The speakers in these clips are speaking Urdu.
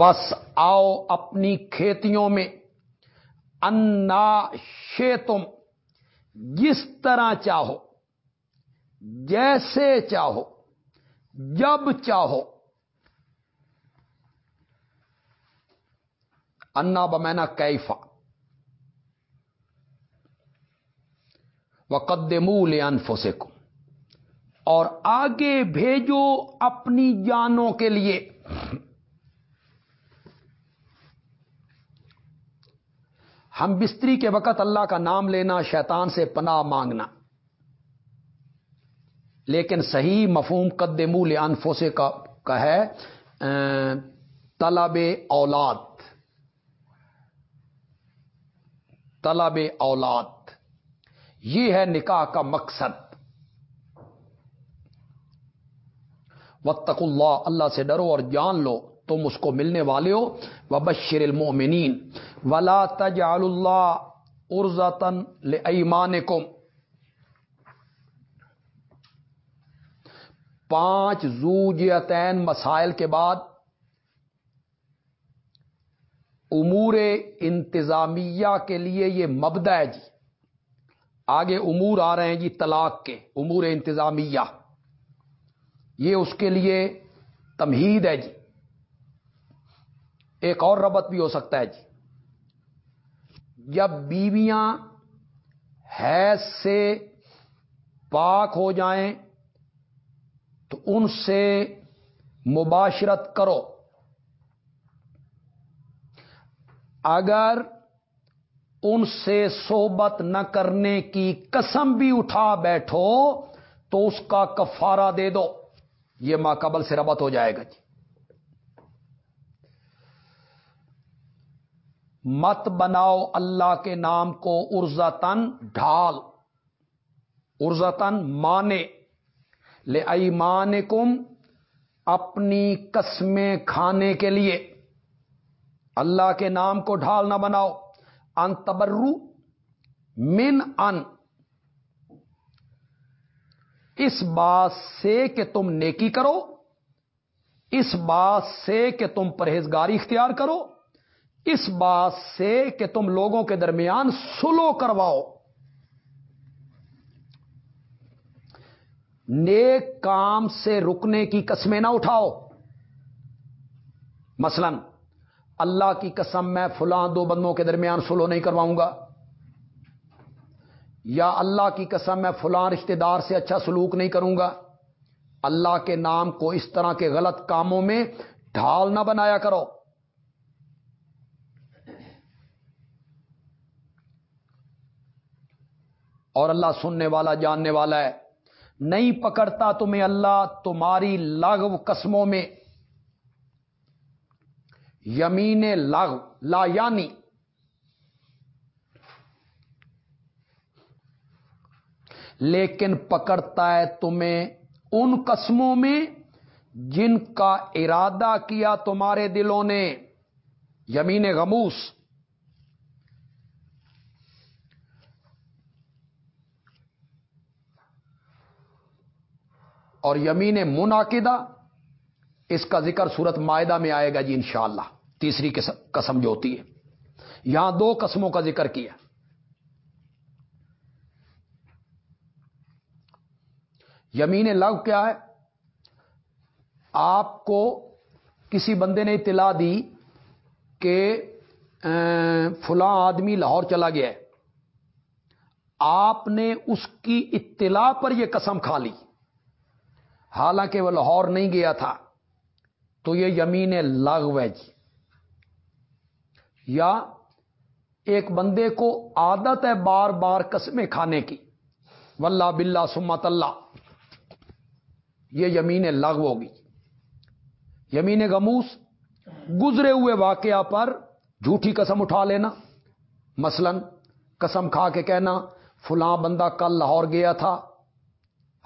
بس آؤ اپنی کھیتیوں میں انا شے تم جس طرح چاہو، جیسے چاہو، جب چاہو۔ انا بمینا کیفا۔ و قدمول انفسکم اور آگے بھیجو اپنی جانوں کے لیے۔ ہم بستری کے وقت اللہ کا نام لینا، شیطان سے پناہ مانگنا۔ لیکن صحیح مفہوم قدمول انفوسے کا ہے طلب اولاد۔ طلب اولاد۔ یہ ہے نکاح کا مقصد۔ وطق اللہ اللہ سے ڈرو اور جان لو۔ تم اس کو ملنے والے ہو۔ و بشر المومنین ولا تجعل اللہ ارزتن ایمان پانچ زوجیتین مسائل کے بعد امور انتظامیہ کے لیے یہ مبدا ہے جی۔ آگے امور آ رہے ہیں جی طلاق کے، امور انتظامیہ۔ یہ اس کے لیے تمہید ہے جی۔ ایک اور ربط بھی ہو سکتا ہے جی۔ جب بیویاں حیض سے پاک ہو جائیں، تو ان سے مباشرت کرو۔ اگر ان سے صحبت نہ کرنے کی قسم بھی اٹھا بیٹھو، تو اس کا کفارہ دے دو۔ یہ ماں قبل سے ربط ہو جائے گا جی۔ مت بناؤ اللہ کے نام کو ارزتن ڈھال ارزتن مانے۔ لے ایمان کم اپنی قسمیں کھانے کے لیے۔ اللہ کے نام کو ڈھال نہ بناؤ۔ ان تبرو من ان۔ اس بات سے کہ تم نیکی کرو، اس بات سے کہ تم پرہیزگاری اختیار کرو۔ اس بات سے کہ تم لوگوں کے درمیان سلو کرواؤ۔ نیک کام سے رکنے کی قسمیں نہ اٹھاؤ۔ مثلا، اللہ کی قسم میں فلاں دو بندوں کے درمیان سلو نہیں کرواؤں گا۔ یا اللہ کی قسم میں فلاں رشتہ دار سے اچھا سلوک نہیں کروں گا۔ اللہ کے نام کو اس طرح کے غلط کاموں میں ڈھال نہ بنایا کرو۔ اور اللہ سننے والا، جاننے والا ہے۔ نہیں پکڑتا تمہیں اللہ، تمہاری لغو قسموں میں۔ یمین لغو لا یعنی۔ لیکن پکڑتا ہے تمہیں ان قسموں میں جن کا ارادہ کیا تمہارے دلوں نے۔ یمین غموس۔ اور یمین منعقدہ، اس کا ذکر صورت معاہدہ میں آئے گا جی انشاءاللہ۔ تیسری قسم جو ہوتی ہے۔ یہاں دو قسموں کا ذکر کیا۔ یمین لغ کیا ہے؟ آپ کو کسی بندے نے اطلاع دی کہ فلاں آدمی لاہور چلا گیا ہے۔ آپ نے اس کی اطلاع پر یہ قسم کھا لی۔ حالانکہ وہ لاہور نہیں گیا تھا، تو یہ یمین لغو ہے جی۔ یا ایک بندے کو عادت ہے بار بار قسمیں کھانے کی۔ واللہ باللہ سمت اللہ۔ یہ یمین لغو ہوگی۔ یمین گموس، گزرے ہوئے واقعہ پر جھوٹی قسم اٹھا لینا۔ مثلا قسم کھا کے کہنا، فلاں بندہ کل لاہور گیا تھا،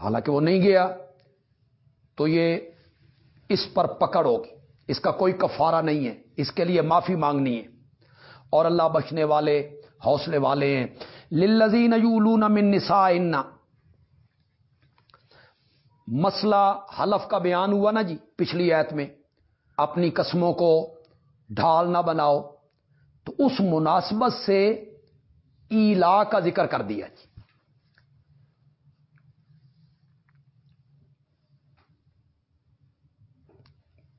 حالانکہ وہ نہیں گیا۔ تو یہ اس پر پکڑ ہوگی۔ اس کا کوئی کفارہ نہیں ہے۔ اس کے لیے معافی مانگنی ہے۔ اور اللہ بچنے والے، حوصلے والے ہیں۔ للزین یولون من نسا مسئلہ حلف کا بیان ہوا نا جی پچھلی ایت میں۔ اپنی قسموں کو ڈھال نہ بناؤ۔ تو اس مناسبت سے ایلا کا ذکر کر دیا جی۔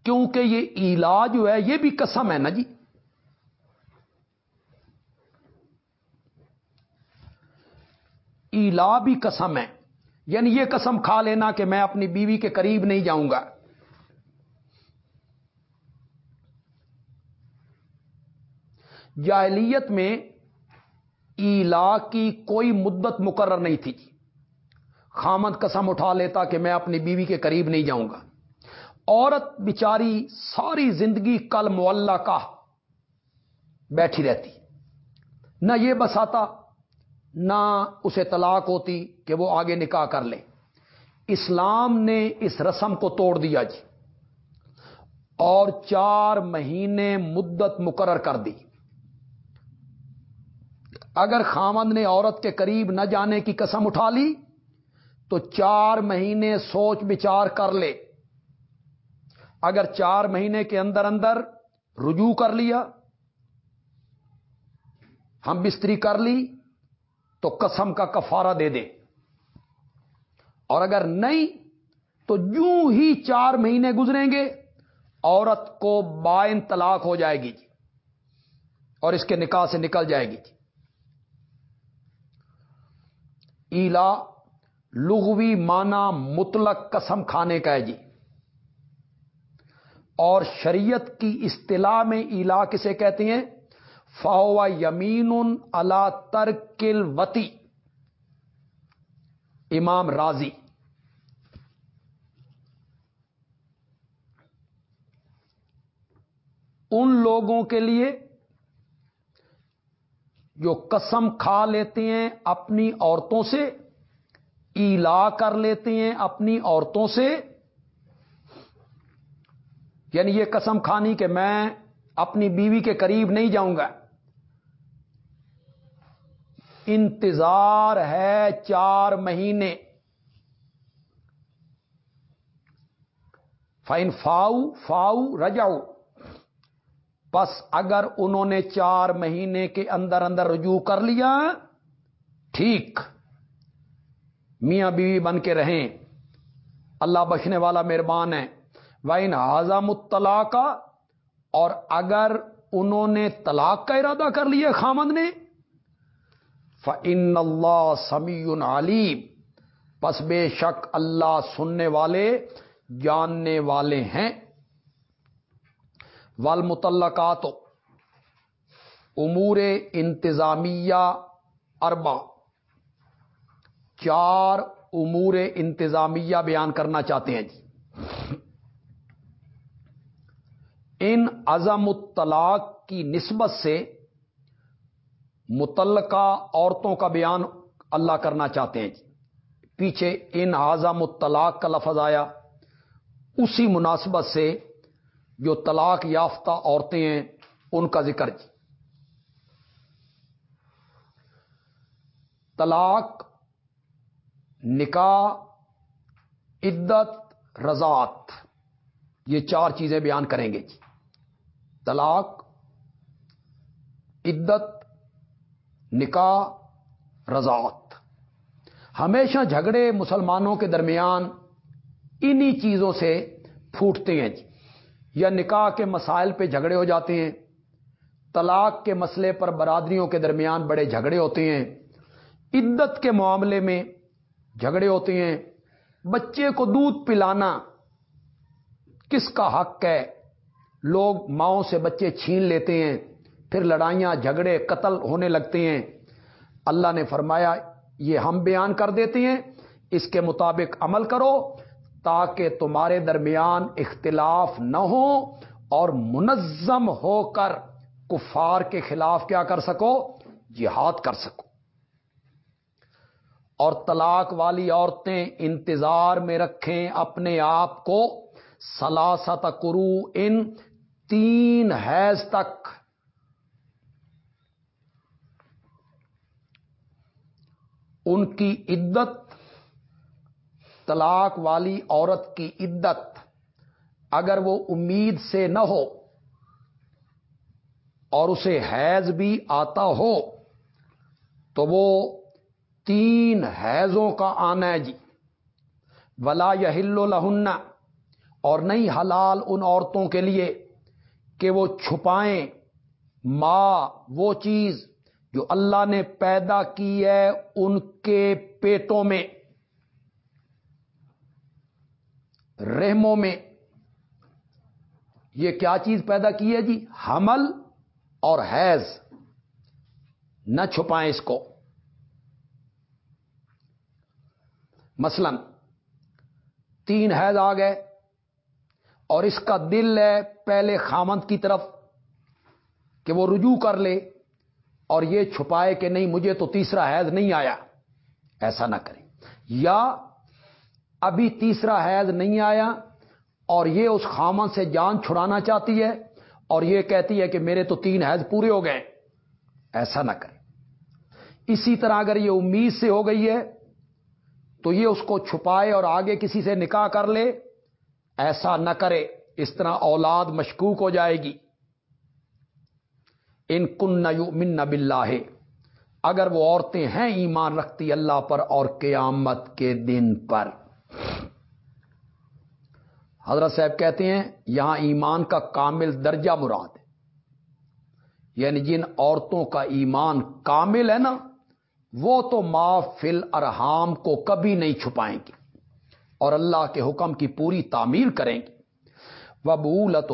کیونکہ یہ ایلا جو ہے، یہ بھی قسم ہے نا جی۔ ایلا بھی قسم ہے۔ یعنی یہ قسم کھا لینا کہ میں اپنی بیوی کے قریب نہیں جاؤں گا۔ جاہلیت میں ایلا کی کوئی مدت مقرر نہیں تھی۔ خامد قسم اٹھا لیتا کہ میں اپنی بیوی کے قریب نہیں جاؤں گا۔ عورت بیچاری ساری زندگی کل مولہ کا بیٹھی رہتی۔ نہ یہ بساتا نہ اسے طلاق ہوتی کہ وہ آگے نکاح کر لے۔ اسلام نے اس رسم کو توڑ دیا جی۔ اور چار مہینے مدت مقرر کر دی۔ اگر خامند نے عورت کے قریب نہ جانے کی قسم اٹھا لی، تو چار مہینے سوچ بچار کر لے۔ اگر چار مہینے کے اندر اندر رجوع کر لیا، ہم بستری کر لی، تو قسم کا کفارہ دے دے اور اگر نہیں، تو یوں ہی چار مہینے گزریں گے، عورت کو بائن طلاق ہو جائے گی جی اور اس کے نکاح سے نکل جائے گی جی۔ ایلا، لغوی مانا مطلق قسم کھانے کا ہے جی۔ اور شریعت کی اصطلاح میں ایلا کسے کہتے ہیں؟ فاوا یمین اللہ ترکل وتی امام راضی۔ ان لوگوں کے لیے جو قسم کھا لیتے ہیں اپنی عورتوں سے ایلا کر لیتے ہیں اپنی عورتوں سے یعنی یہ قسم کھانی کہ میں اپنی بیوی کے قریب نہیں جاؤں گا۔ انتظار ہے چار مہینے۔ فائن فاؤ فاؤ رجاؤ بس اگر انہوں نے چار مہینے کے اندر اندر رجوع کر لیا، ٹھیک۔ میاں بیوی بن کے رہیں۔ اللہ بچنے والا مہربان ہے۔ وائن آزام الطلاق اور اگر انہوں نے طلاق کا ارادہ کر لیا خامد نے فن اللہ سمیع علیم پس بے شک اللہ سننے والے، جاننے والے ہیں۔ والمتلقات امور انتظامیہ اربا چار امور انتظامیہ بیان کرنا چاہتے ہیں جی۔ ان عزم الطلاق کی نسبت سے متعلقہ عورتوں کا بیان اللہ کرنا چاہتے ہیں۔ جی پیچھے ان اعظم الطلاق کا لفظ آیا۔ اسی مناسبت سے جو طلاق یافتہ عورتیں ہیں، ان کا ذکر جی۔ طلاق، نکاح، عدت رضات یہ چار چیزیں بیان کریں گے جی۔ طلاق، عدت، نکاح، رضاعت۔ ہمیشہ جھگڑے مسلمانوں کے درمیان انہی چیزوں سے پھوٹتے ہیں جی۔ یا نکاح کے مسائل پہ جھگڑے ہو جاتے ہیں۔ طلاق کے مسئلے پر برادریوں کے درمیان بڑے جھگڑے ہوتے ہیں۔ عدت کے معاملے میں جھگڑے ہوتے ہیں۔ بچے کو دودھ پلانا کس کا حق ہے؟ لوگ ماؤں سے بچے چھین لیتے ہیں، پھر لڑائیاں، جھگڑے، قتل ہونے لگتے ہیں۔ اللہ نے فرمایا، یہ ہم بیان کر دیتے ہیں، اس کے مطابق عمل کرو تاکہ تمہارے درمیان اختلاف نہ ہو اور منظم ہو کر کفار کے خلاف کیا کر سکو؟ جہاد کر سکو۔ اور طلاق والی عورتیں انتظار میں رکھیں اپنے آپ کو سلاست کرو ان تین حیض تک۔ ان کی عدت، طلاق والی عورت کی عدت، اگر وہ امید سے نہ ہو اور اسے حیض بھی آتا ہو، تو وہ تین حیضوں کا آنا ہے جی۔ ولا یل لہن اور نہیں حلال ان عورتوں کے لیے۔ کہ وہ چھپائیں ماں وہ چیز جو اللہ نے پیدا کی ہے ان کے پیٹوں میں، رحموں میں۔ یہ کیا چیز پیدا کی ہے جی؟ حمل اور حیض۔ نہ چھپائیں اس کو۔ مثلا تین حیض آ گئے۔ اور اس کا دل ہے پہلے خامند کی طرف کہ وہ رجوع کر لے اور یہ چھپائے کہ نہیں، مجھے تو تیسرا حیض نہیں آیا۔ ایسا نہ کریں۔ یا ابھی تیسرا حیض نہیں آیا اور یہ اس خامن سے جان چھڑانا چاہتی ہے اور یہ کہتی ہے کہ میرے تو تین حیض پورے ہو گئے۔ ایسا نہ کریں۔ اسی طرح اگر یہ امید سے ہو گئی ہے تو یہ اس کو چھپائے اور آگے کسی سے نکاح کر لے۔ ایسا نہ کرے، اس طرح اولاد مشکوک ہو جائے گی۔ ان کن من بلّہ اگر وہ عورتیں ہیں ایمان رکھتی اللہ پر اور قیامت کے دن پر۔ حضرت صاحب کہتے ہیں، یہاں ایمان کا کامل درجہ مراد ہے۔ یعنی جن عورتوں کا ایمان کامل ہے نا، وہ تو ما فل ارحام کو کبھی نہیں چھپائیں گی۔ اور اللہ کے حکم کی پوری تعمیر کریں گی وہ بولت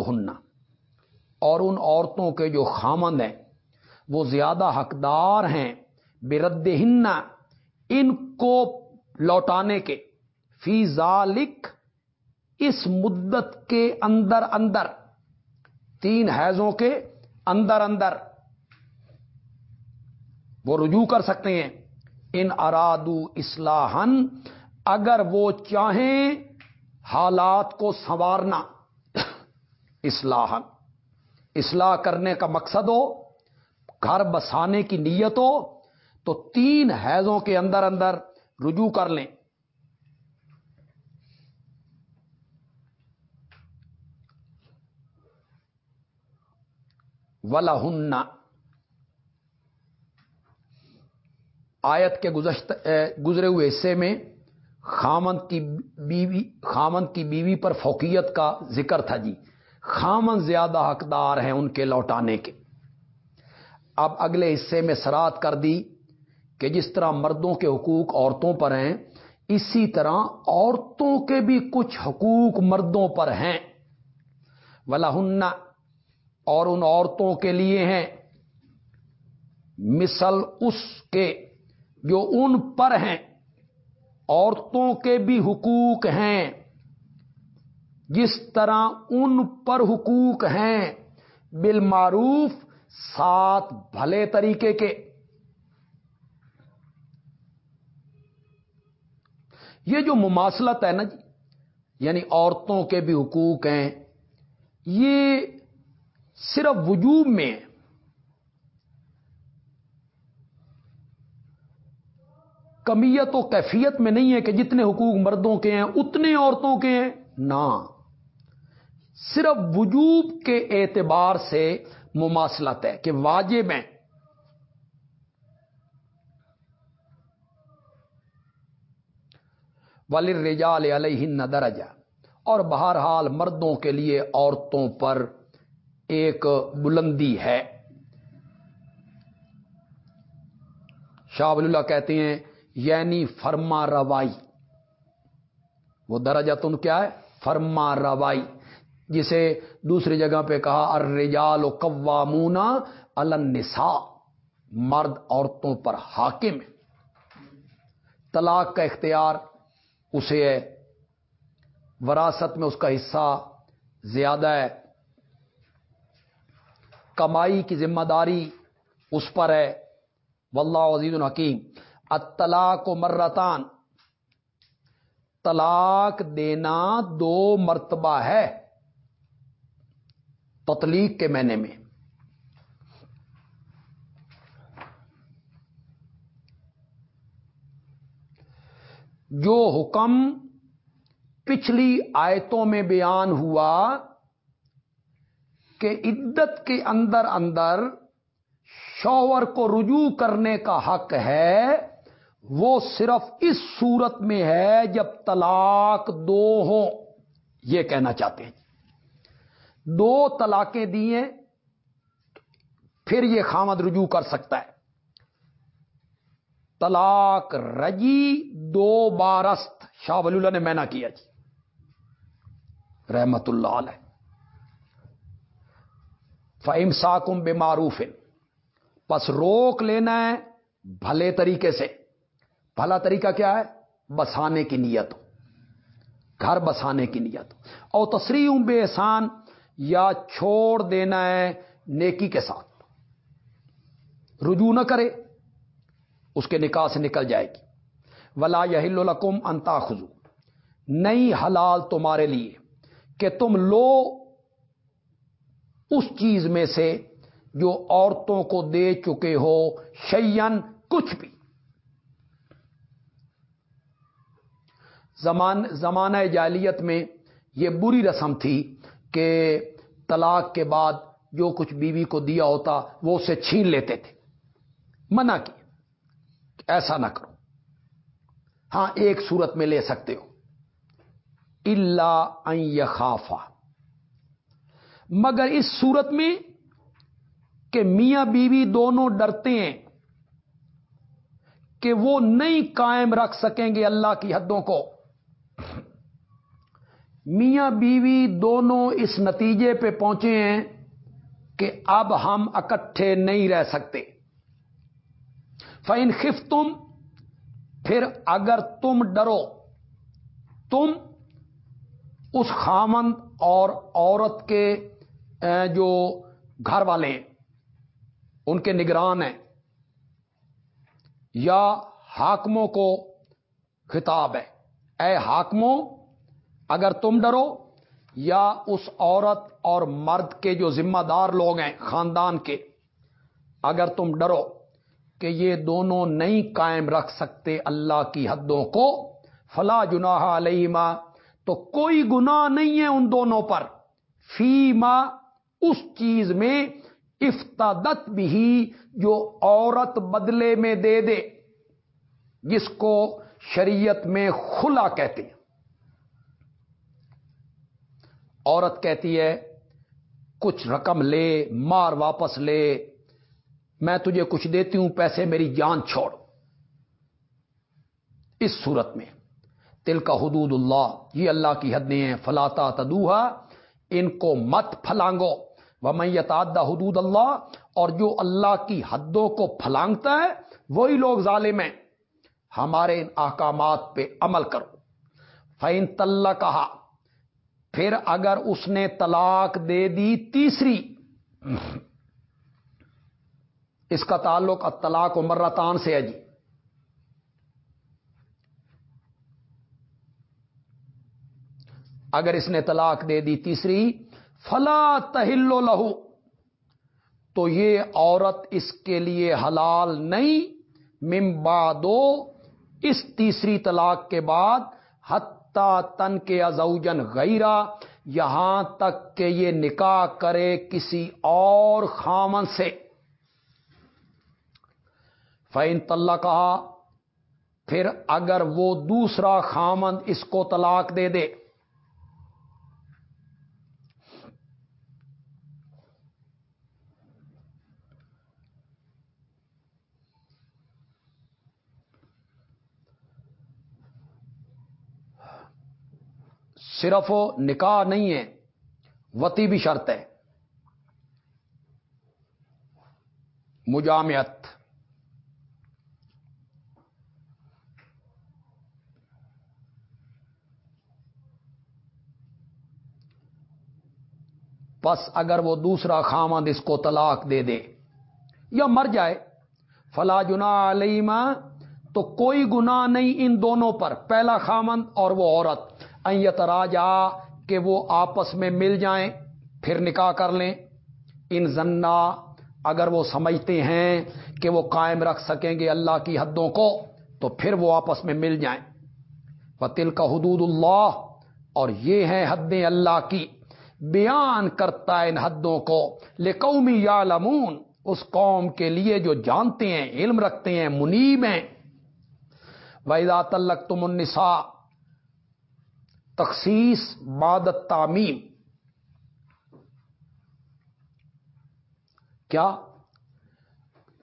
اور ان عورتوں کے جو خامند ہیں، وہ زیادہ حقدار ہیں۔ بے رد ان کو لوٹانے کے۔ فی ذالک اس مدت کے اندر اندر۔ تین حیضوں کے اندر اندر۔ وہ رجوع کر سکتے ہیں۔ ان ارادو اصلاحن اگر وہ چاہیں حالات کو سنوارنا اصلاحن اصلاح کرنے کا مقصد ہو، گھر بسانے کی نیت ہو، تو تین حیضوں کے اندر اندر رجوع کر لیں۔ ولا آیت کے گزرے ہوئے حصے میں خامند کی بیوی خامند کی بیوی پر فوقیت کا ذکر تھا جی۔ خامن زیادہ حقدار ہیں ان کے لوٹانے کے۔ اب اگلے حصے میں سرات کر دی کہ جس طرح مردوں کے حقوق عورتوں پر ہیں، اسی طرح عورتوں کے بھی کچھ حقوق مردوں پر ہیں۔ ولا اور ان عورتوں کے لیے ہیں۔ مثل اس کے جو ان پر ہیں۔ عورتوں کے بھی حقوق ہیں۔ جس طرح ان پر حقوق ہیں، بالمعروف سات بھلے طریقے کے۔ یہ جو مماثلت ہے نا جی یعنی عورتوں کے بھی حقوق ہیں، یہ صرف وجوب میں کمیت و کیفیت میں نہیں ہے کہ جتنے حقوق مردوں کے ہیں، اتنے عورتوں کے ہیں۔ نہ۔ صرف وجوب کے اعتبار سے مماثلت ہے کہ واجب ہیں۔ ولی رجال علیہ درجہ اور بہرحال مردوں کے لیے عورتوں پر ایک بلندی ہے۔ شاہ اللہ کہتے ہیں یعنی فرما روائی۔ وہ درجہ تم کیا ہے؟ فرما روائی۔ جسے دوسری جگہ پہ کہا ارجال و قوامونا النساء۔ مرد عورتوں پر حاکم۔ ہے طلاق کا اختیار اسے ہے۔ وراثت میں اس کا حصہ زیادہ ہے۔ کمائی کی ذمہ داری اس پر ہے۔ واللہ عزیز الحکیم۔ اطلاق و مرتان۔ طلاق دینا دو مرتبہ ہے۔ تطلیق کے معنی میں۔ جو حکم پچھلی آیتوں میں بیان ہوا کہ عدت کے اندر اندر شوہر کو رجوع کرنے کا حق ہے وہ صرف اس صورت میں ہے جب طلاق دو ہوں۔ یہ کہنا چاہتے ہیں۔ دو طلاقیں دیے پھر یہ خامد رجوع کر سکتا ہے۔ طلاق رجی، دو بارست۔ شاہ ولی اللہ نے میں نہ کیا جی۔ رحمت اللہ علیہ۔ فہم ساکم بے معروف بس روک لینا ہے بھلے طریقے سے۔ بھلا طریقہ کیا ہے؟ بسانے کی نیت۔ ہو گھر بسانے کی نیت۔ ہو اور تصریح بے احسان یا چھوڑ دینا ہے نیکی کے ساتھ۔ رجوع نہ کرے، اس کے نکاح سے نکل جائے گی۔ ولا یل القم انتا خزو نئی حلال تمہارے لیے کہ تم لو اس چیز میں سے جو عورتوں کو دے چکے ہو شیئن کچھ بھی۔ زمان زمانہ جالیت میں یہ بری رسم تھی کہ طلاق کے بعد جو کچھ بیوی کو دیا ہوتا وہ اسے چھین لیتے تھے۔ منع کی ایسا نہ کرو۔ ہاں ایک صورت میں لے سکتے ہو۔ اللہ خافا مگر اس صورت میں کہ میاں بیوی دونوں ڈرتے ہیں کہ وہ نہیں قائم رکھ سکیں گے اللہ کی حدوں کو۔ میاں بیوی دونوں اس نتیجے پہ پہنچے ہیں کہ اب ہم اکٹھے نہیں رہ سکتے۔ فین خف تم پھر اگر تم ڈرو، تم اس خامند اور عورت کے جو گھر والے ہیں، ان کے نگران ہیں، یا حاکموں کو خطاب ہے۔ اے حاکموں، اگر تم ڈرو، یا اس عورت اور مرد کے جو ذمہ دار لوگ ہیں، خاندان کے، اگر تم ڈرو کہ یہ دونوں نہیں قائم رکھ سکتے اللہ کی حدوں کو، فلا جناح علیما تو کوئی گنا نہیں ہے ان دونوں پر فی ماں اس چیز میں، افتادت بھی، جو عورت بدلے میں دے دے، جس کو شریعت میں خلا کہتے ہیں۔ عورت کہتی ہے، کچھ رقم لے، مار واپس لے، میں تجھے کچھ دیتی ہوں، پیسے میری جان چھوڑ۔ اس صورت میں تل کا حدود اللہ، یہ اللہ کی حدیں ہیں فلاتا تدوہا ان کو مت پھلانگو۔ وہ میت حدود اللہ، اور جو اللہ کی حدوں کو پھلانگتا ہے، وہی لوگ ظالم ہیں۔ ہمارے ان احکامات پہ عمل کرو۔ فین تل کہا پھر اگر اس نے طلاق دے دی تیسری، اس کا تعلق اطلاق و مرتان سے ہے جی۔ اگر اس نے طلاق دے دی تیسری، فلا تہل لہو تو یہ عورت اس کے لیے حلال نہیں۔ ممبا دو اس تیسری طلاق کے بعد حتیٰ تن کے ازوجن غیرہ، یہاں تک کہ یہ نکاح کرے کسی اور خامن سے۔ فین طلّہ کہا پھر اگر وہ دوسرا خامند اس کو طلاق دے دے۔ صرف نکاح نہیں ہے، وتی بھی شرط ہے۔ مجامعت۔ پس اگر وہ دوسرا خامد اس کو طلاق دے دے یا مر جائے، فلا جنا علیما تو کوئی گنا نہیں ان دونوں پر، پہلا خامند اور وہ عورت۔ ایت کہ وہ آپس میں مل جائیں، پھر نکاح کر لیں۔ ان زنا اگر وہ سمجھتے ہیں کہ وہ قائم رکھ سکیں گے اللہ کی حدوں کو، تو پھر وہ آپس میں مل جائیں۔ وہ کا حدود اللہ اور یہ ہیں حدیں اللہ کی۔ بیان کرتا ہے ان حدوں کو۔ لقومی یا لمون اس قوم کے لیے جو جانتے ہیں، علم رکھتے ہیں، منیب ہیں۔ ویدا تلک تم النساء تخصیص بادت تعمیم کیا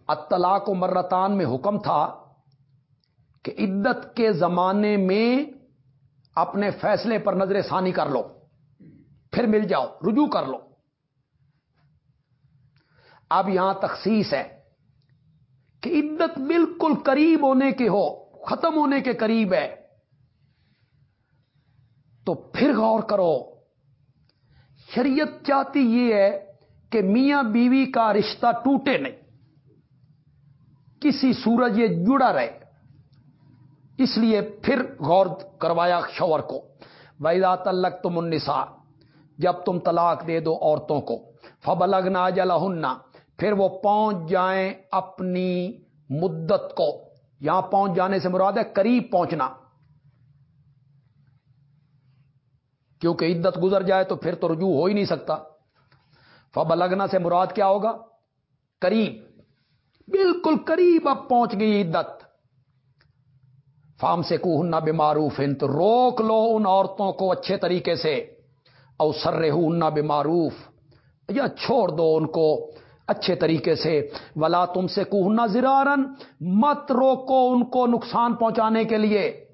اطلاق و مرتان میں حکم تھا کہ عدت کے زمانے میں اپنے فیصلے پر نظر ثانی کر لو، پھر مل جاؤ، رجوع کر لو۔ اب یہاں تخصیص ہے کہ عدت بالکل قریب ہونے کے ہو، ختم ہونے کے قریب ہے۔ تو پھر غور کرو۔ شریعت چاہتی یہ ہے کہ میاں بیوی کا رشتہ ٹوٹے نہیں۔ کسی سورج یہ جڑا رہے۔ اس لیے پھر غور کروایا شور کو۔ ویدا تلک تم انسا جب تم طلاق دے دو عورتوں کو۔ فبلگنا جلنا پھر وہ پہنچ جائیں اپنی مدت کو۔ یہاں پہنچ جانے سے مراد ہے قریب پہنچنا۔ کیونکہ عدت گزر جائے تو پھر تو رجوع ہو ہی نہیں سکتا۔ فبلگنا سے مراد کیا ہوگا؟ قریب۔ بالکل قریب اب پہنچ گئی عدت۔ فام سے کو ہننا بے معروف تو روک لو ان عورتوں کو اچھے طریقے سے۔ او سر ہننا بے معروف یا چھوڑ دو ان کو اچھے طریقے سے۔ ولا تم سے کوہنا زرارن، مت روکو ان کو نقصان پہنچانے کے لیے۔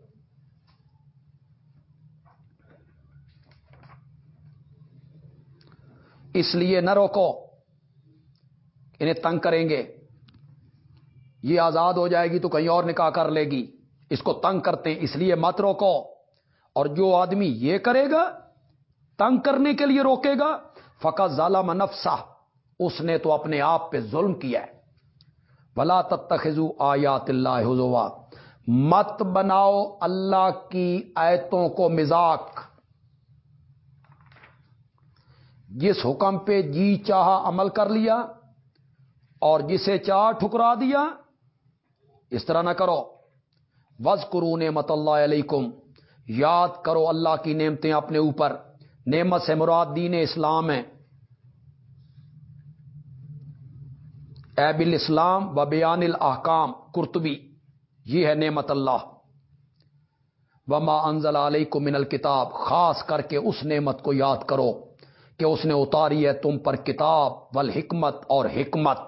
اس لیے نہ روکو۔ انہیں تنگ کریں گے۔ یہ آزاد ہو جائے گی تو کہیں اور نکاح کر لے گی۔ اس کو تنگ کرتے ہیں، اس لیے مت روکو۔ اور جو آدمی یہ کرے گا، تنگ کرنے کے لیے روکے گا فقط ظالم نفسا اس نے تو اپنے آپ پہ ظلم کیا ہے۔ بلا تخو آیات اللہ حضوا مت بناؤ اللہ کی آیتوں کو مزاق جس حکم پہ جی چاہا عمل کر لیا اور جسے چاہ ٹھکرا دیا، اس طرح نہ کرو۔ وز کرو نعمت اللہ علیکم۔ یاد کرو اللہ کی نعمتیں اپنے اوپر۔ نعمت سے مراد دین اسلام ہے۔ ایب الاسلام و بیان الحکام کرتبی یہ ہے نعمت اللہ۔ وما انزل علیکم من الکتاب، خاص کر کے اس نعمت کو یاد کرو۔ کہ اس نے اتاری ہے تم پر کتاب والحکمت اور حکمت۔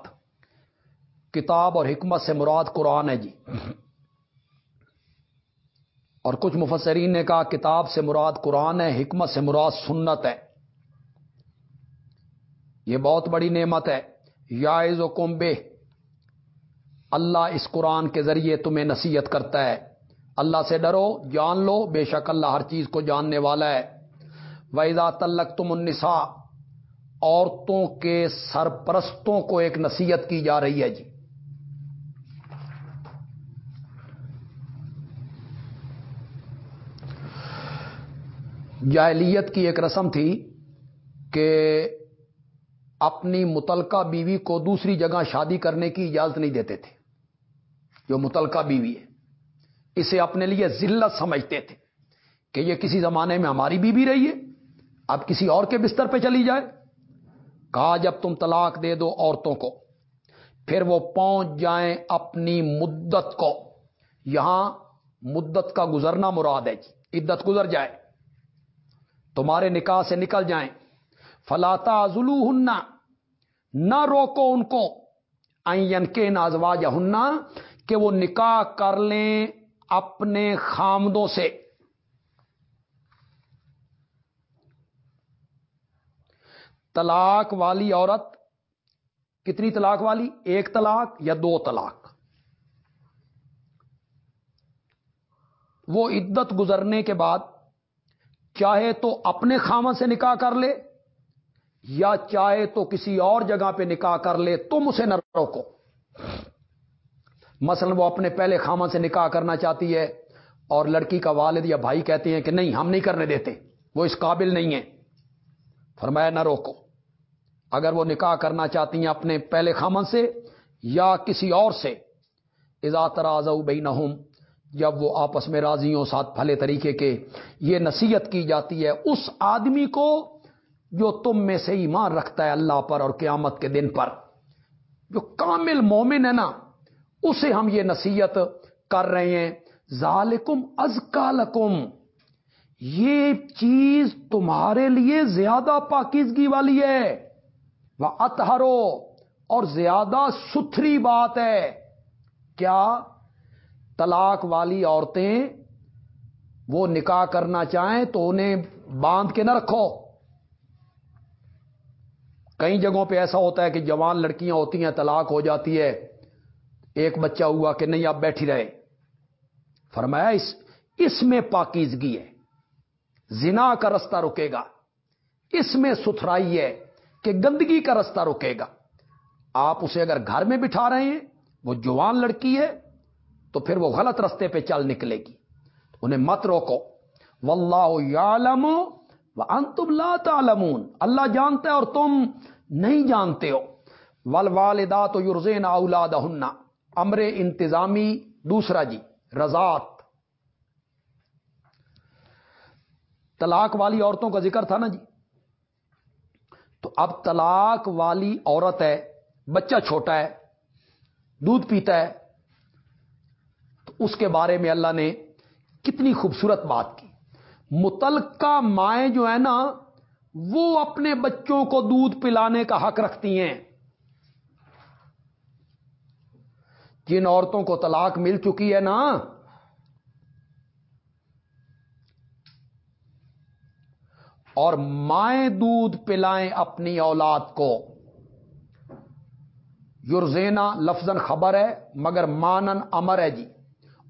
کتاب اور حکمت سے مراد قرآن ہے جی۔ اور کچھ مفسرین نے کہا کتاب سے مراد قرآن ہے، حکمت سے مراد سنت ہے۔ یہ بہت بڑی نعمت ہے۔ یاز و کمبے اللہ اس قرآن کے ذریعے تمہیں نصیحت کرتا ہے۔ اللہ سے ڈرو، جان لو، بے شک اللہ ہر چیز کو جاننے والا ہے۔ ویزا تلک تم عورتوں کے سرپرستوں کو ایک نصیحت کی جا رہی ہے جی۔ جاہلیت کی ایک رسم تھی کہ اپنی متلقہ بیوی کو دوسری جگہ شادی کرنے کی اجازت نہیں دیتے تھے۔ جو متلقہ بیوی ہے، اسے اپنے لیے ذلت سمجھتے تھے کہ یہ کسی زمانے میں ہماری بیوی رہی ہے۔ اب کسی اور کے بستر پہ چلی جائے۔ کہا، جب تم طلاق دے دو عورتوں کو، پھر وہ پہنچ جائیں اپنی مدت کو۔ یہاں مدت کا گزرنا مراد ہے جی عدت گزر جائے۔ تمہارے نکاح سے نکل جائیں۔ فلاتا ازلو ہننا نہ روکو ان کو۔ این کے نازواج ہننا کہ وہ نکاح کر لیں اپنے خامدوں سے۔ طلاق والی عورت، کتنی طلاق والی؟ ایک طلاق یا دو طلاق؟ وہ عدت گزرنے کے بعد چاہے تو اپنے خامن سے نکاح کر لے یا چاہے تو کسی اور جگہ پہ نکاح کر لے، تم اسے نہ روکو۔ مثلا وہ اپنے پہلے خامن سے نکاح کرنا چاہتی ہے اور لڑکی کا والد یا بھائی کہتے ہیں کہ نہیں، ہم نہیں کرنے دیتے، وہ اس قابل نہیں ہے فرمایا نہ روکو۔ اگر وہ نکاح کرنا چاہتی ہیں اپنے پہلے خامن سے یا کسی اور سے اضا تراز بین جب وہ آپس میں راضیوں ساتھ پھلے طریقے کے، یہ نصیحت کی جاتی ہے اس آدمی کو جو تم میں سے ایمان رکھتا ہے اللہ پر اور قیامت کے دن پر۔ جو کامل مومن ہے نا، اسے ہم یہ نصیحت کر رہے ہیں، ذالکم ازکا لکم، یہ چیز تمہارے لیے زیادہ پاکیزگی والی ہے۔ وہ اتہرو اور زیادہ ستھری بات ہے۔ کیا طلاق والی عورتیں وہ نکاح کرنا چاہیں تو انہیں باندھ کے نہ رکھو۔ کئی جگہوں پہ ایسا ہوتا ہے کہ جوان لڑکیاں ہوتی ہیں، طلاق ہو جاتی ہے، ایک بچہ ہوا کہ نہیں، آپ بیٹھی رہے فرمایا، اس اس میں پاکیزگی ہے۔ زنا کا رستہ رکے گا۔ اس میں ستھرائی ہے۔ کہ گندگی کا رستہ رکے گا۔ آپ اسے اگر گھر میں بٹھا رہے ہیں، وہ جوان لڑکی ہے، تو پھر وہ غلط رستے پہ چل نکلے گی۔ انہیں مت روکو۔ واللہ یعلم وانتم لا تعلمون۔ اللہ جانتے اور تم نہیں جانتے ہو۔ ول والدات یورزین اولاد امر انتظامی۔ دوسرا جی رضات طلاق والی عورتوں کا ذکر تھا نا جی؟ اب طلاق والی عورت ہے، بچہ چھوٹا ہے، دودھ پیتا ہے، تو اس کے بارے میں اللہ نے کتنی خوبصورت بات کی۔ متلقہ مائیں جو ہے نا، وہ اپنے بچوں کو دودھ پلانے کا حق رکھتی ہیں۔ جن عورتوں کو طلاق مل چکی ہے نا اور مائیں دودھ پلائیں اپنی اولاد کو۔ یورزینا لفظ خبر ہے، مگر مانن امر ہے جی۔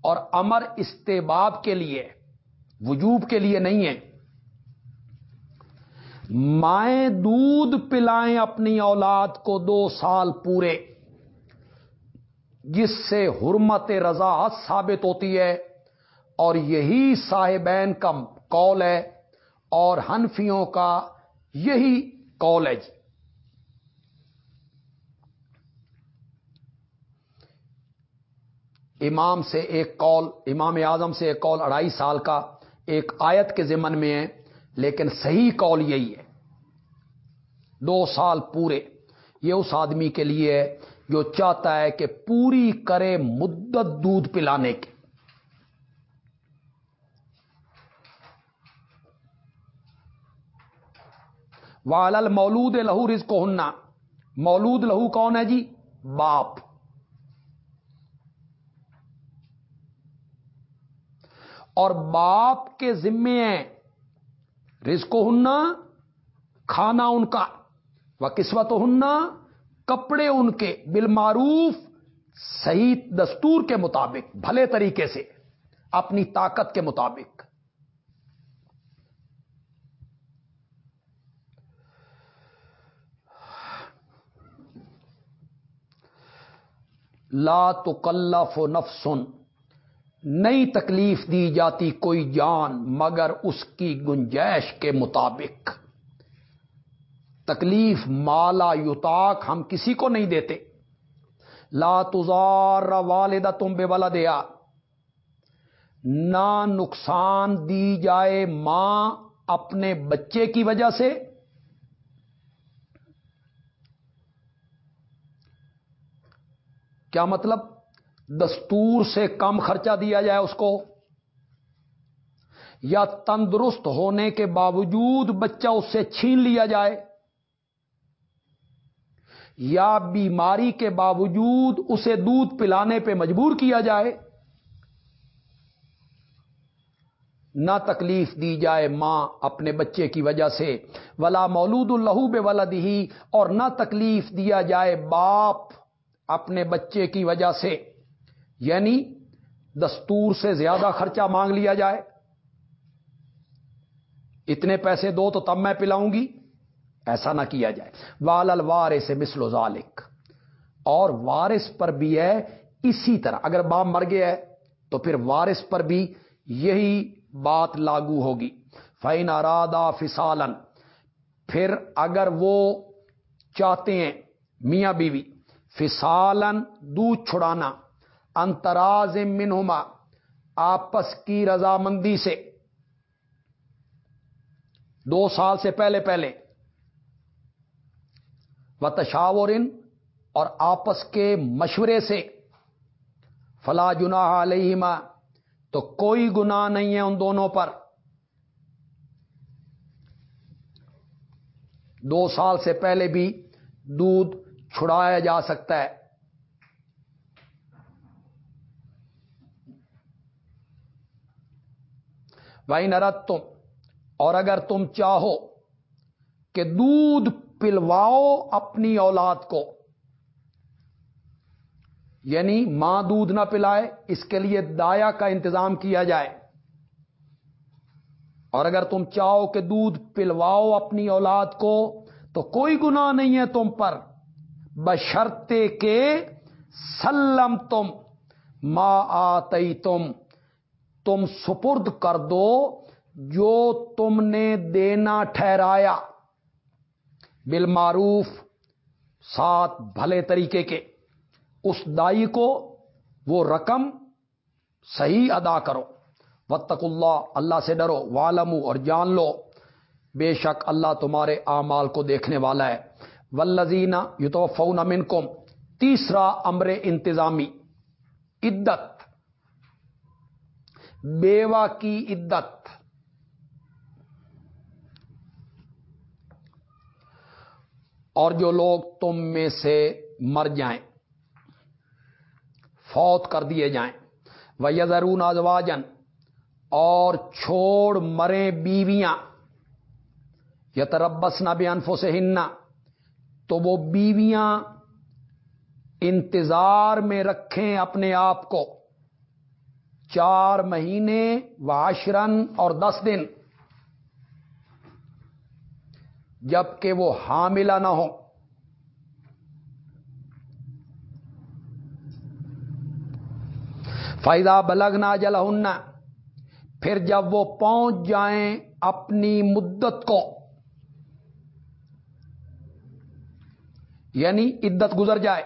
اور امر استباب کے لیے، وجوب کے لیے نہیں ہے۔ مائیں دودھ پلائیں اپنی اولاد کو دو سال پورے، جس سے حرمت رضا ثابت ہوتی ہے۔ اور یہی صاحبین کا قول ہے اور ہنفیوں کا یہی قول ہے جی۔ امام سے ایک کال امام اعظم سے ایک کال اڑائی سال کا ایک آیت کے ذمن میں ہے، لیکن صحیح کال یہی ہے۔ دو سال پورے، یہ اس آدمی کے لیے ہے جو چاہتا ہے کہ پوری کرے مدت دودھ پلانے کی۔ والل مولود لہو رز کو ہننا مولود لہو کون ہے جی؟ باپ۔ اور باپ کے ذمے ہیں رزق ہننا کھانا ان کا وہ قسمت ہننا کپڑے ان کے۔ بالمعروف، صحیح دستور کے مطابق، بھلے طریقے سے، اپنی طاقت کے مطابق۔ لا تکلف و نفسن نئی تکلیف دی جاتی کوئی جان مگر اس کی گنجائش کے مطابق۔ تکلیف مالا یوتاک ہم کسی کو نہیں دیتے۔ لا تزار والدہ تم بے والا دیا نہ نقصان دی جائے ماں اپنے بچے کی وجہ سے کیا مطلب؟ دستور سے کم خرچہ دیا جائے اس کو؟ یا تندرست ہونے کے باوجود بچہ اس سے چھین لیا جائے؟ یا بیماری کے باوجود اسے دودھ پلانے پہ مجبور کیا جائے؟ نہ تکلیف دی جائے ماں اپنے بچے کی وجہ سے، ولا مولود الہو بے ولدی اور نہ تکلیف دیا جائے باپ اپنے بچے کی وجہ سے یعنی دستور سے زیادہ خرچہ مانگ لیا جائے۔ اتنے پیسے دو تو تب میں پلاؤں گی۔ ایسا نہ کیا جائے۔ وال الوار سے مسل و ذالک اور وارث پر بھی ہے اسی طرح۔ اگر باپ مر گیا ہے تو پھر وارث پر بھی یہی بات لاگو ہوگی۔ فائن ارادہ فسالن پھر اگر وہ چاہتے ہیں، میاں بیوی فسالن دودھ چھڑانا انتراز منہما، آپس کی رضامندی سے۔ دو سال سے پہلے پہلے۔ و تشاور اور آپس کے مشورے سے۔ فلا جنا علیہما تو کوئی گنا نہیں ہے ان دونوں پر۔ دو سال سے پہلے بھی دودھ چھڑایا جا سکتا ہے۔ بھائی نرت تم اور اگر تم چاہو کہ دودھ پلواؤ اپنی اولاد کو یعنی ماں دودھ نہ پلائے، اس کے لیے دایا کا انتظام کیا جائے۔ اور اگر تم چاہو کہ دودھ پلواؤ اپنی اولاد کو، تو کوئی گنا نہیں ہے تم پر۔ بشرتے کے سلم تم ماں آتی تم تم سپرد کر دو جو تم نے دینا ٹھہرایا۔ بالمعروف سات بھلے طریقے کے۔ اس دائی کو وہ رقم صحیح ادا کرو۔ وطق اللہ اللہ سے ڈرو۔ والم اور جان لو۔ بے شک اللہ تمہارے اعمال کو دیکھنے والا ہے۔ ولزینہ یو تو امن تیسرا امر انتظامی، عدت، بیوہ کی عدت۔ اور جو لوگ تم میں سے مر جائیں، فوت کر دیے جائیں وہ یزرون ازواجن اور چھوڑ مرے بیویاں یا تربس نہ بھی انفوں سے ہننا تو وہ بیویاں انتظار میں رکھیں اپنے آپ کو۔ چار مہینے واشرن اور دس دن۔ جبکہ وہ حاملہ نہ ہو فائدہ بلگ نہ جل پھر جب وہ پہنچ جائیں اپنی مدت کو۔ یعنی عدت گزر جائے۔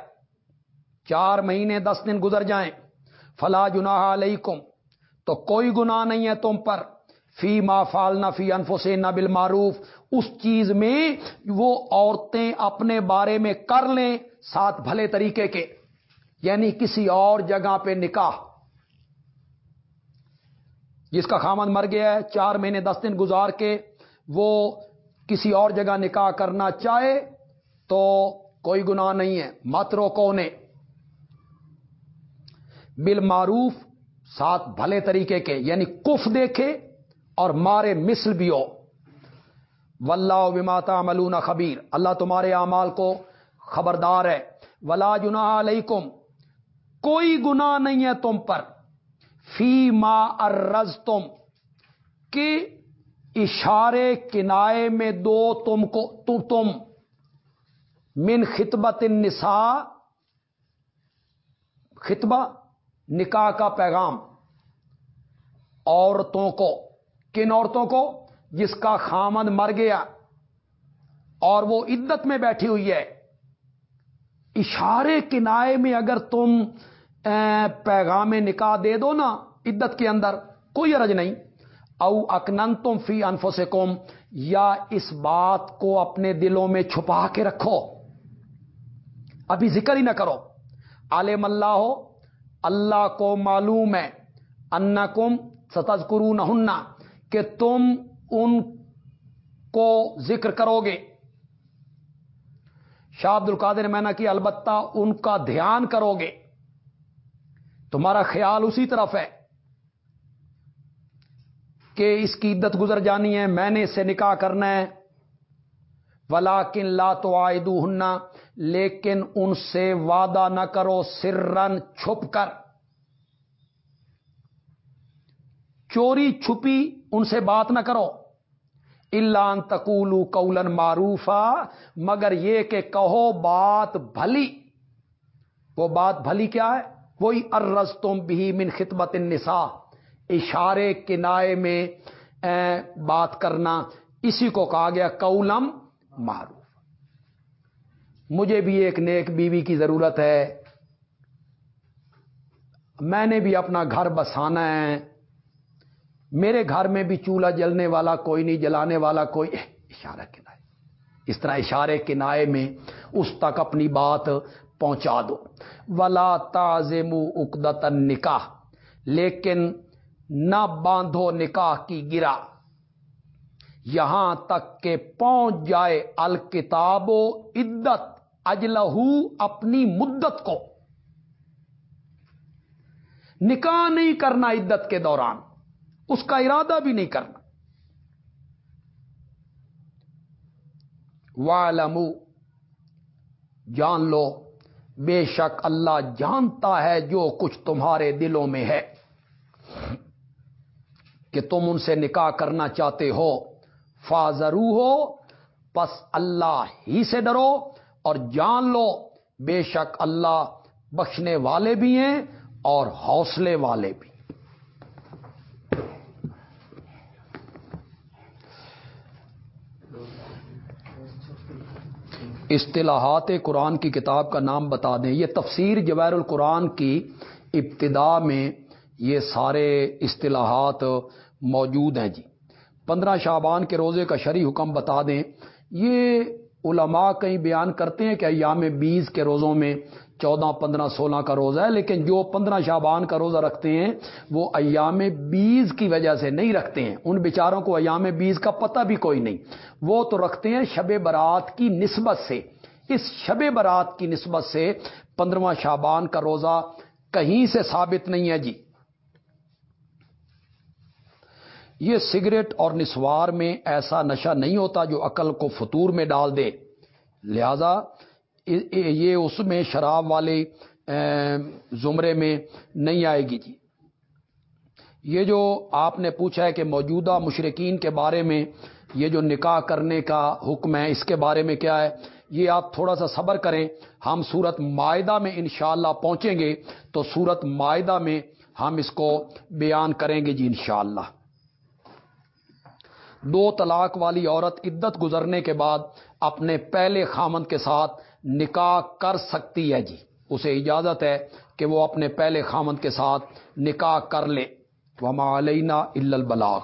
چار مہینے، دس دن گزر جائیں۔ فلا جناح علیکم، تو کوئی گنا نہیں ہے تم پر۔ فی ما فالنا فی انفو سے نہ معروف اس چیز میں وہ عورتیں اپنے بارے میں کر لیں ساتھ بھلے طریقے کے۔ یعنی کسی اور جگہ پہ نکاح۔ جس کا خامن مر گیا ہے، چار مہینے، دس دن گزار کے وہ کسی اور جگہ نکاح کرنا چاہے، تو کوئی گناہ نہیں ہے، مت روکو نے بل معروف ساتھ بھلے طریقے کے یعنی کف دیکھے اور مارے مسل بھی ہو۔ ولہ بماتا ملون خبیر۔ اللہ تمہارے اعمال کو خبردار ہے۔ ولا جنا علیکم، کوئی گنا نہیں ہے تم پر۔ فی ما ارز تم کہ اشارے کنائے میں دو تم کو تم۔ من خطبت النساء، خطبہ نکاح کا پیغام، عورتوں کو، کن عورتوں کو؟ جس کا خامد مر گیا اور وہ عدت میں بیٹھی ہوئی ہے۔ اشارے کنائے میں اگر تم پیغام نکاح دے دو نا عدت کے اندر، کوئی عرض نہیں۔ او اکنن تم فی انفو سے یا اس بات کو اپنے دلوں میں چھپا کے رکھو۔ ابھی ذکر ہی نہ کرو۔ عالم اللہ ہو، اللہ کو معلوم ہے۔ ان کم ستز نہ کہ تم ان کو ذکر کرو گے۔ شاہ عبد القادر میں نے کی البتہ ان کا دھیان کرو گے۔ تمہارا خیال اسی طرف ہے کہ اس کی عدت گزر جانی ہے، میں نے اس سے نکاح کرنا ہے۔ ولا کن لا تو آئدو ہننا لیکن ان سے وعدہ نہ کرو سرن چھپ کر۔ چوری چھپی ان سے بات نہ کرو۔ اللہ تکولو کولن معروفا، مگر یہ کہ کہو بات بھلی۔ وہ بات بھلی کیا ہے؟ وہی ارس تم بھی من خدمت النساء، اشارے کنائے میں بات کرنا۔ اسی کو کہا گیا کولم معروف مجھے بھی ایک نیک بیوی کی ضرورت ہے۔ میں نے بھی اپنا گھر بسانا ہے۔ میرے گھر میں بھی چولہا جلنے والا کوئی نہیں، جلانے والا کوئی۔ اشارہ کنائے اس طرح اشارے کنائے میں اس تک اپنی بات پہنچا دو۔ ولا تازم اقدت نکاح لیکن نہ باندھو نکاح کی گرا۔ یہاں تک کہ پہنچ جائے الکتاب و عدت۔ اجلہ اپنی مدت کو۔ نکاح نہیں کرنا عدت کے دوران، اس کا ارادہ بھی نہیں کرنا۔ والمو جان لو، بے شک اللہ جانتا ہے جو کچھ تمہارے دلوں میں ہے۔ کہ تم ان سے نکاح کرنا چاہتے ہو فاضرو ہو پس اللہ ہی سے ڈرو۔ اور جان لو، بے شک اللہ بخشنے والے بھی ہیں اور حوصلے والے بھی اصطلاحات قرآن کی کتاب کا نام بتا دیں۔ یہ تفسیر جویر القرآن کی ابتدا میں یہ سارے اصطلاحات موجود ہیں جی۔ پندرہ شابان کے روزے کا شرعی حکم بتا دیں۔ یہ علماء کہیں بیان کرتے ہیں کہ ایام بیس کے روزوں میں چودہ، پندرہ، سولہ کا روزہ ہے، لیکن جو پندرہ شابان کا روزہ رکھتے ہیں، وہ ایام بیس کی وجہ سے نہیں رکھتے ہیں۔ ان بیچاروں کو ایام بیس کا پتہ بھی کوئی نہیں۔ وہ تو رکھتے ہیں شب برات کی نسبت سے۔ اس شب برات کی نسبت سے پندرہ شابان کا روزہ کہیں سے ثابت نہیں ہے جی۔ یہ سگریٹ اور نسوار میں ایسا نشہ نہیں ہوتا جو عقل کو فطور میں ڈال دے۔ لہذا یہ اس میں شراب والے زمرے میں نہیں آئے گی جی۔ یہ جو آپ نے پوچھا ہے کہ موجودہ مشرقین کے بارے میں، یہ جو نکاح کرنے کا حکم ہے، اس کے بارے میں کیا ہے، یہ آپ تھوڑا سا صبر کریں۔ ہم سورت معاہدہ میں انشاءاللہ پہنچیں گے تو سورت معاہدہ میں ہم اس کو بیان کریں گے جی انشاءاللہ۔ دو طلاق والی عورت عدت گزرنے کے بعد اپنے پہلے خامند کے ساتھ نکاح کر سکتی ہے جی۔ اسے اجازت ہے کہ وہ اپنے پہلے خامند کے ساتھ نکاح کر لے۔ وما علینا البلاغ۔